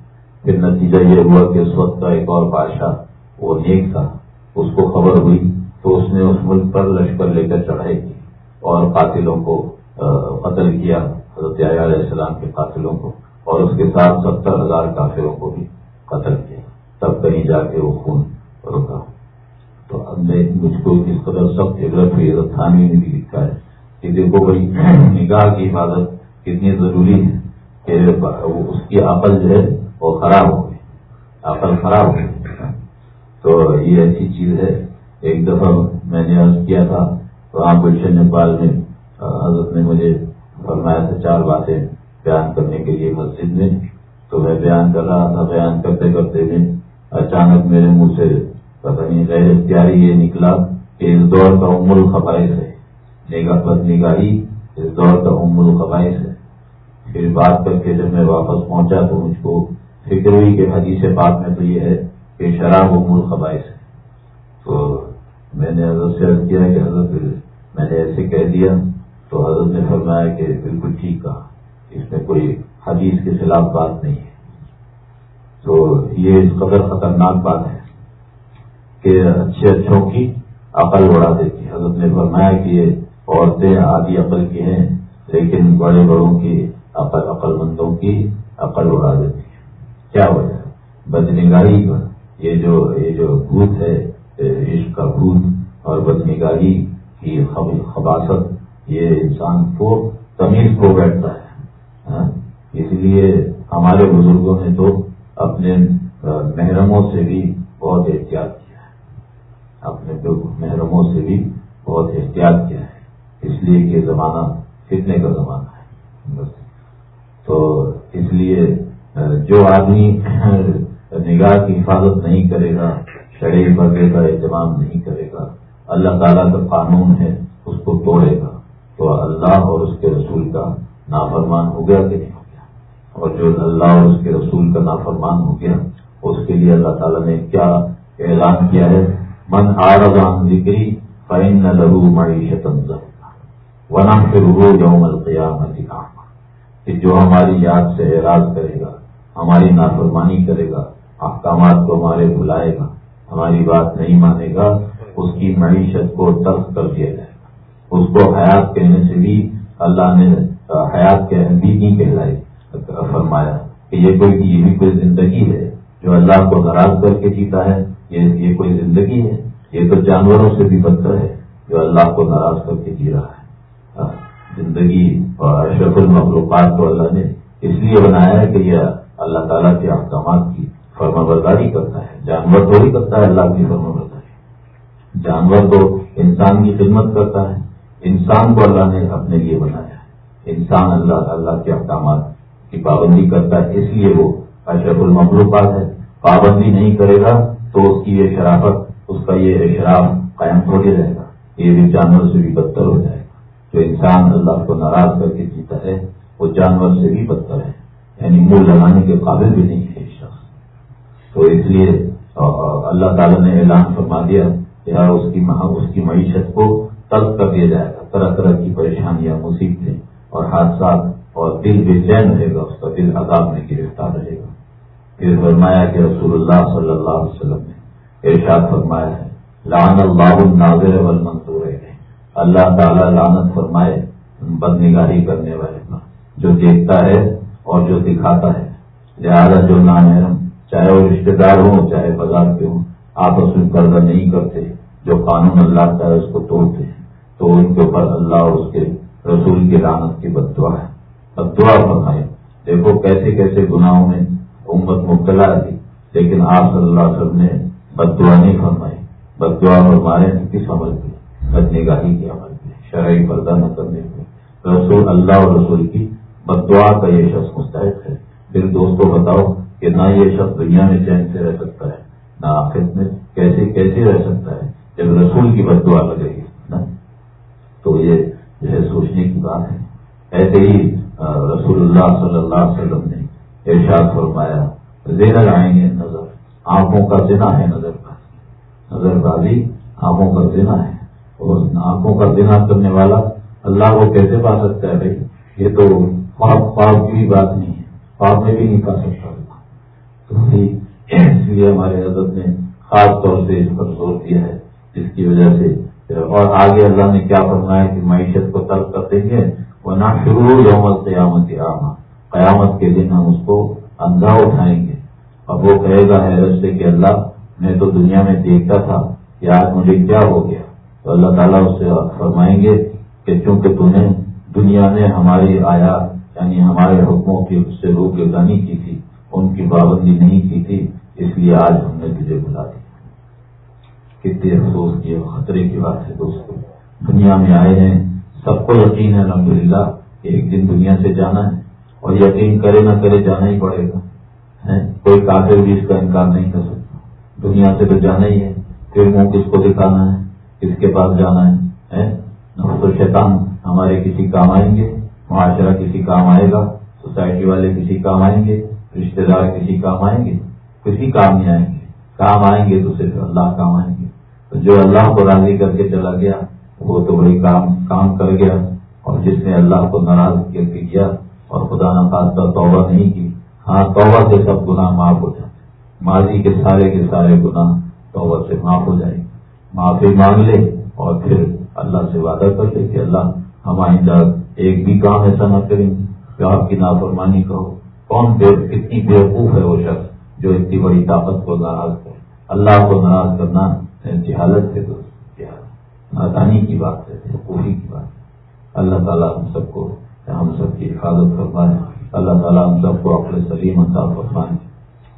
پھر نتیجہ یہ ہوا کہ اس وقت کا ایک اور بادشاہ، وہ نیک تھا۔ اس کو خبر ہوئی تو اس نے اس ملک پر لشکر لے کر چڑھائی کی اور قاتلوں کو قتل کیا۔ حضرت علیہ السلام کے قاتلوں کو اور اس کے ساتھ ستر ہزار کافروں کو بھی۔ قتل کیا۔ تب کہیں جا کے وہ خون رکا۔ تو ہم نے مجھ کو اس قدر سب عبرت ہوئی خانوی نے بھی لکھا ہے کہ دیکھو بھائی، نگاہ کی حفاظت کتنی ضروری ہے۔ کہ اس کی عقل جو ہے، وہ خراب ہو گئی۔ عقل خراب ہو گئی۔ تو یہ ایسی چیز ہے۔ ایک دفعہ میں نے عرض کیا تھا، تو وہاں گلشن نیپال میں حضرت نے مجھے فرمایا تھا چار باتیں بیان کرنے کے لیے مسجد میں۔ تو میں بیان کر رہا تھا، بیان کرتے کرتے میں اچانک میرے منہ سے پتہ نہیں غیر اختیاری یہ نکلا کہ اس دور کا ام الخبائش ہے۔ نگاہ بد نگاہی اس دور کا ام الخبائش ہے۔ پھر بات کر کے جب میں واپس پہنچا تو مجھ کو فکر ہوئی کہ حدیث بات میں تو یہ ہے کہ شراب ام الخبائش ہے۔ تو میں نے حضرت سے عرض کیا کہ حضرت، میں نے ایسے کہہ دیا تو حضرت نے فرمایا کہ بالکل ٹھیک کہا۔ اس میں کوئی حدیث کے خلاف بات نہیں ہے۔ تو یہ اس قدر خطرناک بات ہے کہ اچھے اچھوں کی عقل اڑا دیتی حضرت نے فرمایا کہ یہ عورتیں آدھی عقل کی ہیں، لیکن بڑے بڑوں کی عقل عقل مندوں کی عقل اڑا دیتی ہے۔ کیا وجہ بدنگاہی کا۔ یہ جو یہ جو بھوت ہے، عشق کا بھوت اور بدنگاہی کی خباست یہ انسان کو تمیز کو بیٹھتا ہے۔ ہاں؟ اس لیے ہمارے بزرگوں نے تو اپنے محرموں سے بھی بہت احتیاط کیا ہے۔ اپنے محرموں سے بھی بہت احتیاط کیا ہے۔ اس لیے کہ زمانہ فتنے کا زمانہ ہے۔ بس۔ تو اس لیے جو آدمی نگاہ کی حفاظت نہیں کرے گا شرح پردے کا اہتمام نہیں کرے گا، اللہ تعالیٰ کا قانون ہے، اس کو توڑے گا، تو اللہ اور اس کے رسول کا نافرمان ہو گیا کہ نہیں؟ ہو گیا اور جو اللہ اور اس کے رسول کا نافرمان ہو گیا، اس کے لیے اللہ تعالیٰ نے کیا اعلان کیا ہے؟ من آرزان ذکری فائن نہ لہو معیشت ورنہ پھر رو یوم القیامت کہ جو ہماری یاد سے اعراض کرے گا، ہماری نافرمانی کرے گا، احکامات کو ہمارے بلائے گا، ہماری بات نہیں مانے گا، اس کی معیشت کو ترک کر دیا جائے گا۔ اس کو حیات کہنے سے بھی اللہ نے حیات کے بھی نہیں کہلائے۔ فرمایا کہ یہ کوئی یہ بھی کوئی زندگی ہے جو اللہ کو ناراض کر کے جیتا ہے؟ یہ کوئی زندگی ہے؟ یہ تو جانوروں سے بھی بدتر ہے جو اللہ کو ناراض کر کے جی رہا ہے۔ ہاں، زندگی اور اشرف المخلوقات کو اللہ نے اس لیے بنایا ہے کہ یہ اللہ تعالیٰ کے احکامات کی فرما برداری کرتا ہے۔ جانور تھوڑی کرتا ہے، اللہ کی فرما برداری۔ جانور تو انسان کی خدمت کرتا ہے۔ انسان کو اللہ نے اپنے لیے بنایا ہے۔ انسان اللہ اللہ کے احکامات کی پابندی کرتا ہے، اس لیے وہ اشرف المخلوقات ہے۔ پابندی نہیں کرے گا تو اس کی یہ شرافت، اس کا یہ اشراف قائم ہو کے رہے گا۔ یہ بھی جانور سے بھی بدتر ہو جائے گا۔ جو انسان اللہ کو ناراض کر کے جیتا ہے، وہ جانور سے بھی بدتر ہے۔ یعنی منہ لگانے کے قابل بھی نہیں ہے شخص۔ تو اس لیے اللہ تعالیٰ نے اعلان فرما دیا کہ ہاں، اس کی اس کی معیشت کو ترک کر دیا جائے گا۔ طرح طرح کی پریشانیاں، مصیبتیں اور حادثات اور دل بے چین رہے گا، اس کا دل عذاب میں گرفتار رہے گا۔ پھر فرمایا کہ رسول اللہ صلی اللہ علیہ وسلم نے ارشاد فرمایا ہے لان اللہ الناظر والمنظور ہے اللہ تعالیٰ لانت فرمائے بد نگاہی کرنے والے کا جو دیکھتا ہے اور جو دکھاتا ہے۔ لہٰذا جو نامحرم چاہے وہ رشتے دار ہوں، چاہے بازار کے ہوں، آپس میں قرضہ نہیں کرتے، جو قانون اللہ کا ہے اس کو توڑتے ہیں، تو ان کے اوپر اللہ اور اس کے رسول کی لانت کی بد دعا ہے۔ بد دعا فرمائے، دیکھو کیسے کیسے گناہوں میں امت مبتلا تھی لیکن آپ صلی اللہ علیہ وسلم نے بد دعا نہیں فرمائی۔ بد دعا فرمانے کس عمل کی؟ بد نگاہی کی عمل کی، شرعی پردہ نہ کرنے کی۔ رسول اللہ اور رسول کی بد دعا کا یہ شخص مستحق ہے۔ پھر دوستوں بتاؤ کہ نہ یہ شخص دنیا میں چین سے رہ سکتا ہے، نہ آخر میں کیسے کیسے رہ سکتا ہے۔ جب رسول کی بد دعا لگے گی، نا؟ تو یہ جو ہے سوچنے کی بات ہے۔ ایسے ہی رسول اللہ صلی اللہ علیہ وسلم نے ارشاد فرمایا، زیرہ آئیں گے نظر، آنکھوں کا زنا ہے نظر بازی نظر بازی آنکھوں کا زنا ہے۔ اور آنکھوں کا زنا کرنے والا اللہ کو کیسے پا سکتا ہے بھائی؟ یہ تو خواب خواب کی بھی بات نہیں ہے۔ خواب میں بھی نہیں پا سکتا اس لیے ہمارے حضرت نے خاص طور سے اس پر زور دیا ہے۔ جس کی وجہ سے اور آگے اللہ نے کیا فرمایا کہ معیشت کو ترک کر دیں گے؟ وہ نہ شروع یوم قیامت آما قیامت کے دن ہم اس کو اندھا اٹھائیں گے۔ اب وہ کہے گا حیرت سے کہ اللہ، میں تو دنیا میں دیکھتا تھا کہ آج مجھے کیا ہو گیا۔ تو اللہ تعالیٰ اس سے فرمائیں گے کہ چونکہ تم نے دنیا میں ہماری آیا یعنی ہمارے حکموں کی اس سے روح گردانی کی تھی، ان کی پابندی نہیں کی تھی، اس لیے آج ہم نے تجھے بلا دی کتنے افسوس کی خطرے کی بات ہے دوستوں دنیا میں آئے ہیں سب کو یقین ہے الحمد للہ کہ ایک دن دنیا سے جانا ہے اور یقین کرے نہ کرے جانا ہی پڑے گا کوئی کافر بھی اس کا انکار نہیں کر سکتا۔ دنیا سے تو جانا ہی ہے، پھر منہ کس کو دکھانا ہے؟ کس کے پاس جانا ہے؟ تو شیطان، ہمارے کسی کام آئیں گے، معاشرہ کسی کام آئے گا، سوسائٹی والے کسی کام آئیں گے رشتے دار کسی کام آئیں گے، کسی کام نہیں آئیں گے۔ کام آئیں گے تو صرف اللہ کام آئیں گے۔ تو جو اللہ کو راضی کر کے چلا گیا وہ تو بڑی کام کام کر گیا اور جس نے اللہ کو ناراض کر کے کیا اور خدا نخواستہ توبہ نہیں کی ہاں توبہ سے سب گناہ معاف ہو جائے ماضی کے سارے کے سارے گناہ توبہ سے معاف ہو جائے معافی مانگ لے اور پھر اللہ سے وعدہ کر لے کہ اللہ ہم آئندہ ایک بھی کام ایسا نہ کریں گے کہ آپ کی نافرمانی کہو کون بے، کتنی بیوقوف ہے وہ شخص جو اتنی بڑی طاقت کو ناراض کرے۔ اللہ کو ناراض کرنا جہالت سے تو نادانی کی بات ہے خوبی کی بات ہے۔ اللہ تعالیٰ ہم سب کو، ہم سب کی حفاظت فرمائے۔ اللہ تعالیٰ ہم سب کو اپنے سلیم عطا فرمائے۔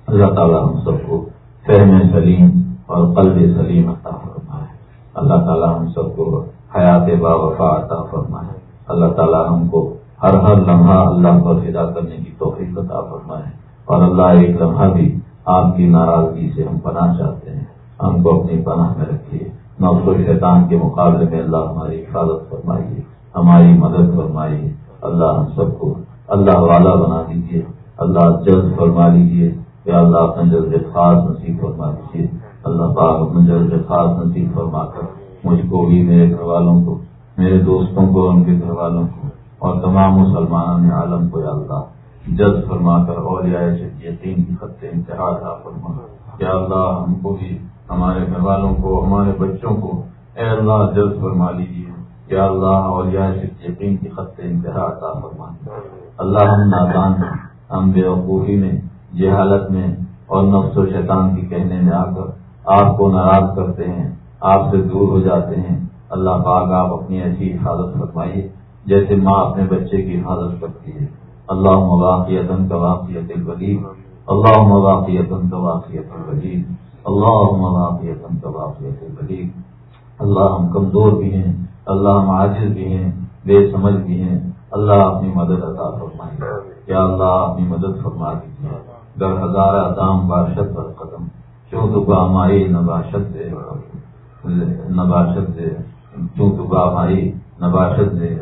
اللہ تعالیٰ ہم سب کو فہم سلیم اور قلب سلیم عطا فرمائے۔ اللہ تعالیٰ ہم سب کو حیات با وفا عطا فرمائے۔ اللہ تعالیٰ ہم کو ہر ہر لمحہ اللہ پر فدا کرنے کی توفیق عطا فرمائے۔ اور اللہ ایک لمحہ بھی آپ کی ناراضگی سے ہم پناہ چاہتے ہیں۔ ہم کو اپنی پناہ میں رکھیے۔ نفس و شیطان کے مقابلے میں اللہ ہماری حفاظت فرمائیے، ہماری مدد فرمائیے۔ اللہ ہم سب کو اللہ والا بنا دیجیے۔ اللہ جلد فرما لیجیے۔ یا اللہ اپنے جلد خاص نصیب فرما دیجیے۔ اللہ پاک اپنے جلد خاص نصیب فرما کر مجھ کو بھی، میرے گھر والوں کو، میرے دوستوں کو، ان کے گھر والوں کو اور تمام مسلمانوں عالم کو اللہ جلد فرما کر اور یقین کی خط انتہا تھا فرما۔ کیا اللہ ہم کو بھی ہمارے گھر والوں کو، ہمارے بچوں کو۔ اے اللہ، جلد فرما لیجیے کیا اللہ اور یقین کی خط انتہا تھا فرما اللہ ہم نادان ہیں، ہم بے وقوفی میں، جہالت میں اور نفس و شیطان کی کہنے میں آ کر آپ کو ناراض کرتے ہیں، آپ سے دور ہو جاتے ہیں۔ اللہ پاک، آپ اپنی ایسی حفاظت فرمائیے جیسے ماں اپنے بچے کی حفاظت کرتی ہے۔ اللہ مواقعیت کا واقعیت الولیب اللہ مواقعیت کا واقعیت الولیب اللہ مواقعیت کا اللہ ہم کمزور بھی ہیں اللہ ہم عاجز بھی ہیں، بے سمجھ بھی ہیں۔ اللہ اپنی مدد عطا فرمائے۔ کیا اللہ اپنی مدد فرما دیجیے۔ گر ہزارہ دام باشد پر قدم۔ کیوں تو گامائی نباشت دے۔ نباشت دے۔ کیوں تو گامائی نباشت دے۔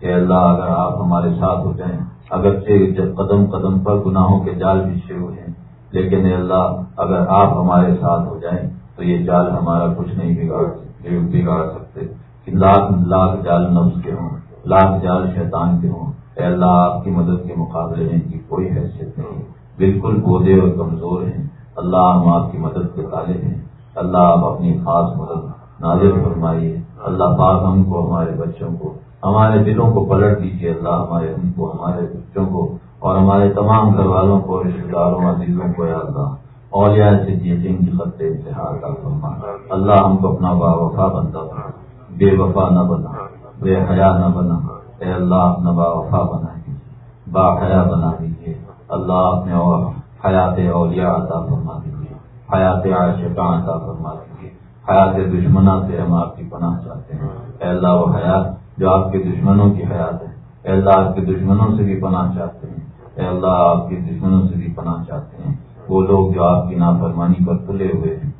کہ اللہ، اگر آپ ہمارے ساتھ ہو جائیں، اگرچہ جب قدم قدم پر گناہوں کے جال بچھے ہوئے ہیں لیکن اللہ، اگر آپ ہمارے ساتھ ہو جائیں تو یہ جال ہمارا کچھ نہیں بگاڑ بگاڑ سکتے، کہ لاکھ لاکھ جال نفس کے ہوں، لاکھ جال شیطان کے ہوں۔ اے اللہ، آپ کی مدد کے مقابلے میں کی کوئی حیثیت نہیں بالکل بودے اور کمزور ہیں۔ اللہ، ہم آپ کی مدد کے تالے ہیں۔ اللہ، آپ اپنی خاص مدد نازر فرمائیے۔ اللہ، پاک ہم کو، ہمارے بچوں کو، ہمارے دلوں کو پلٹ دیجیے۔ اللہ، ہمارے ان کو، ہمارے بچوں کو اور ہمارے تمام گھر والوں کو رشتے داروں، عزیزوں کو یا اللہ اور سے جن کی خط اتحاد کا فرما۔ اللہ ہم کو اپنا با وفا بنتا تھا بے وفا نہ بنا۔ بے حیا نہ بنا۔ اے اللہ، اپنا با وفا بنا۔ دیجیے با حیا بنا دیجیے اللہ اپنے اور حیات اولیاء عطا فرما دیجیے حیات عاشقان عطا فرما دیجیے حیات دشمنا سے ہم آپ کی پناہ چاہتے ہیں۔ اے اللہ وہ حیات جو آپ کے دشمنوں کی حیات ہے۔ اے اللہ آپ کے دشمنوں سے بھی پناہ چاہتے ہیں۔ اے اللہ، آپ کے دشمنوں سے بھی پناہ چاہتے ہیں۔ وہ لوگ جو آپ کی نافرمانی پر تلے ہوئے ہیں،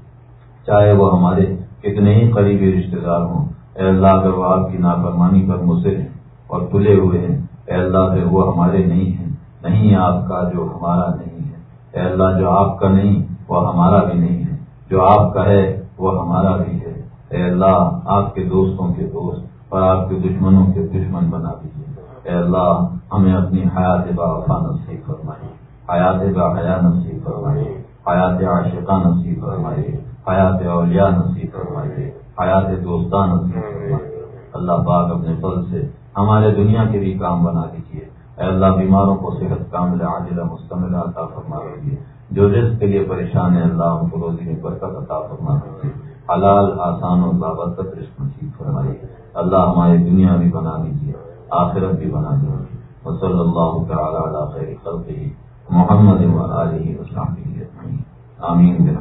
چاہے وہ ہمارے کتنے ہی قریبی رشتے دار ہوں۔ اے اللہ، اگر وہ آپ کی نافرمانی پر مصر ہیں اور تلے ہوئے ہیں، اے اللہ، پھر وہ ہمارے نہیں ہیں۔ نہیں آپ کا جو ہمارا نہیں ہے۔ اے اللہ، جو آپ کا نہیں، وہ ہمارا بھی نہیں ہے۔ جو آپ کا ہے، وہ ہمارا بھی ہے۔ اے اللہ، آپ کے دوستوں کے دوست اور آپ کے دشمنوں کے دشمن بنا دیجیے اے اللہ ہمیں اپنی حیات با وفا نصیب فرمائے، حیات با حیا نصیب فرمائے، حیات عاشقہ نصیب فرمائے، حیات اولیاء نصیب فرمائے، حیات دوستان نصیب فرمائے۔ اللہ پاک اپنے پل سے ہمارے دنیا کے بھی کام بنا دیجیے۔ اے اللہ، بیماروں کو صحت کامل عاجلہ مستمل عطا فرما دیجیے۔ جو رزق کے لیے پریشان ہے اللہ ان کو روزی میں برکت عطا فرما دیجیے۔ حلال، آسان اور بابرکت رزق نصیب فرمائیے۔ اللہ ہماری دنیا بھی بنا دیجیے، آخرت بھی بنا دیجیے۔ وصلی اللہ تعالیٰ خیر خلقه محمد علیہ وسلم آمین